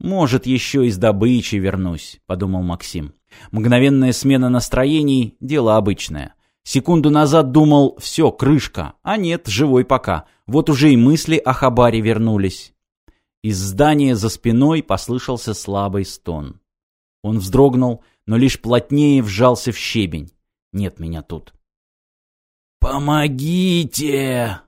«Может, еще из добычи вернусь», — подумал Максим. Мгновенная смена настроений — дело обычное. Секунду назад думал «все, крышка», а нет, живой пока. Вот уже и мысли о хабаре вернулись. Из здания за спиной послышался слабый стон. Он вздрогнул, но лишь плотнее вжался в щебень. Нет меня тут. «Помогите!»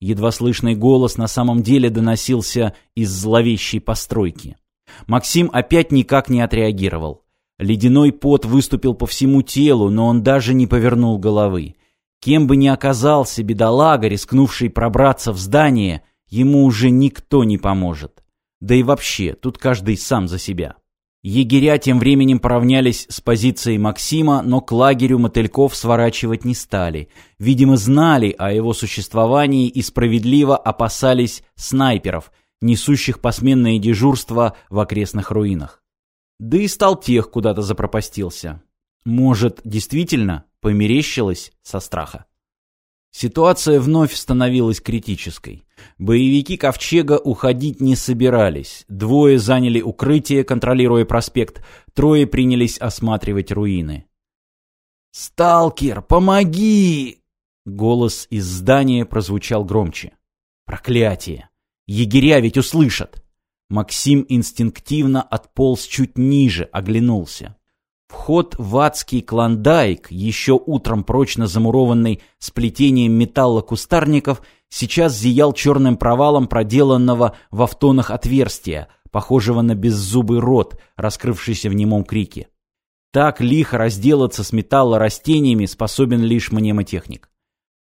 Едва слышный голос на самом деле доносился из зловещей постройки. Максим опять никак не отреагировал. Ледяной пот выступил по всему телу, но он даже не повернул головы. Кем бы ни оказался бедолага, рискнувший пробраться в здание, ему уже никто не поможет. Да и вообще, тут каждый сам за себя. Егеря тем временем поравнялись с позицией Максима, но к лагерю мотыльков сворачивать не стали. Видимо, знали о его существовании и справедливо опасались снайперов, несущих посменное дежурство в окрестных руинах. Да и стал тех куда-то запропастился. Может, действительно померещилось со страха? Ситуация вновь становилась критической. Боевики Ковчега уходить не собирались. Двое заняли укрытие, контролируя проспект, трое принялись осматривать руины. «Сталкер, помоги!» Голос из здания прозвучал громче. «Проклятие! Егеря ведь услышат!» Максим инстинктивно отполз чуть ниже, оглянулся. Вход в адский клондайк, еще утром прочно замурованный сплетением металла кустарников, сейчас зиял черным провалом проделанного в автонах отверстия, похожего на беззубый рот, раскрывшийся в немом крике. Так лихо разделаться с металлорастениями способен лишь мнемотехник.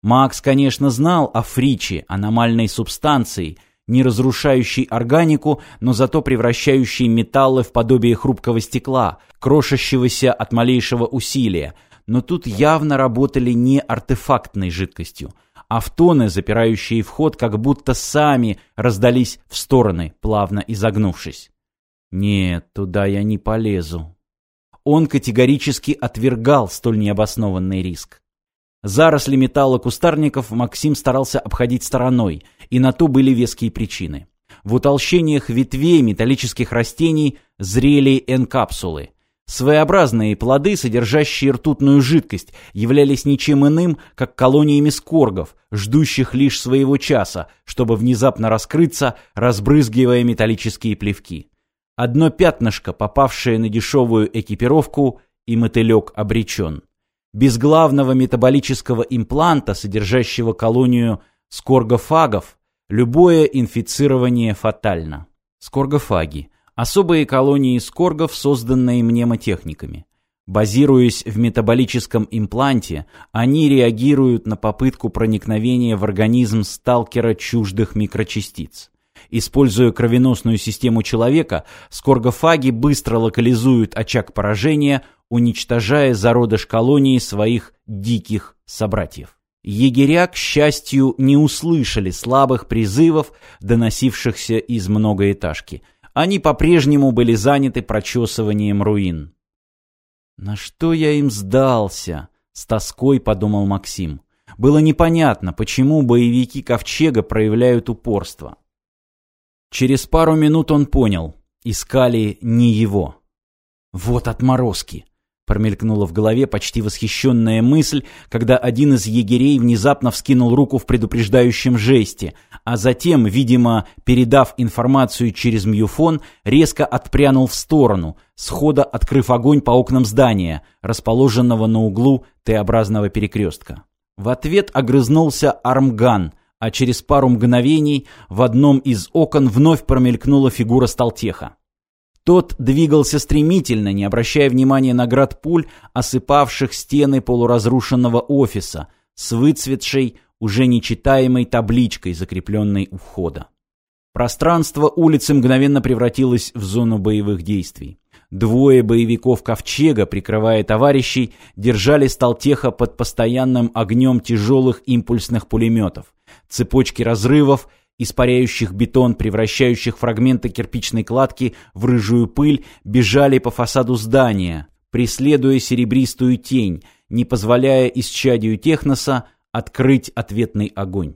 Макс, конечно, знал о фриче, аномальной субстанции – не разрушающий органику, но зато превращающий металлы в подобие хрупкого стекла, крошащегося от малейшего усилия. Но тут явно работали не артефактной жидкостью. Автоны, запирающие вход, как будто сами раздались в стороны, плавно изогнувшись. «Нет, туда я не полезу». Он категорически отвергал столь необоснованный риск. Заросли металла кустарников Максим старался обходить стороной, и на то были веские причины. В утолщениях ветвей металлических растений зрели энкапсулы. Своеобразные плоды, содержащие ртутную жидкость, являлись ничем иным, как колониями скоргов, ждущих лишь своего часа, чтобы внезапно раскрыться, разбрызгивая металлические плевки. Одно пятнышко, попавшее на дешевую экипировку, и мотылек обречен без главного метаболического импланта, содержащего колонию скоргофагов, любое инфицирование фатально. Скоргофаги – особые колонии скоргов, созданные мнемотехниками. Базируясь в метаболическом импланте, они реагируют на попытку проникновения в организм сталкера чуждых микрочастиц. Используя кровеносную систему человека, скоргофаги быстро локализуют очаг поражения, уничтожая зародыш колонии своих диких собратьев. Егеря, к счастью, не услышали слабых призывов, доносившихся из многоэтажки. Они по-прежнему были заняты прочесыванием руин. «На что я им сдался?» — с тоской подумал Максим. Было непонятно, почему боевики Ковчега проявляют упорство. Через пару минут он понял. Искали не его. Вот отморозки. Промелькнула в голове почти восхищенная мысль, когда один из егерей внезапно вскинул руку в предупреждающем жесте, а затем, видимо, передав информацию через мьюфон, резко отпрянул в сторону, схода открыв огонь по окнам здания, расположенного на углу Т-образного перекрестка. В ответ огрызнулся армган, а через пару мгновений в одном из окон вновь промелькнула фигура Сталтеха. Тот двигался стремительно, не обращая внимания на град пуль, осыпавших стены полуразрушенного офиса, с выцветшей, уже нечитаемой табличкой, закрепленной у входа. Пространство улицы мгновенно превратилось в зону боевых действий. Двое боевиков Ковчега, прикрывая товарищей, держали Сталтеха под постоянным огнем тяжелых импульсных пулеметов. Цепочки разрывов — испаряющих бетон, превращающих фрагменты кирпичной кладки в рыжую пыль, бежали по фасаду здания, преследуя серебристую тень, не позволяя исчадию техноса открыть ответный огонь.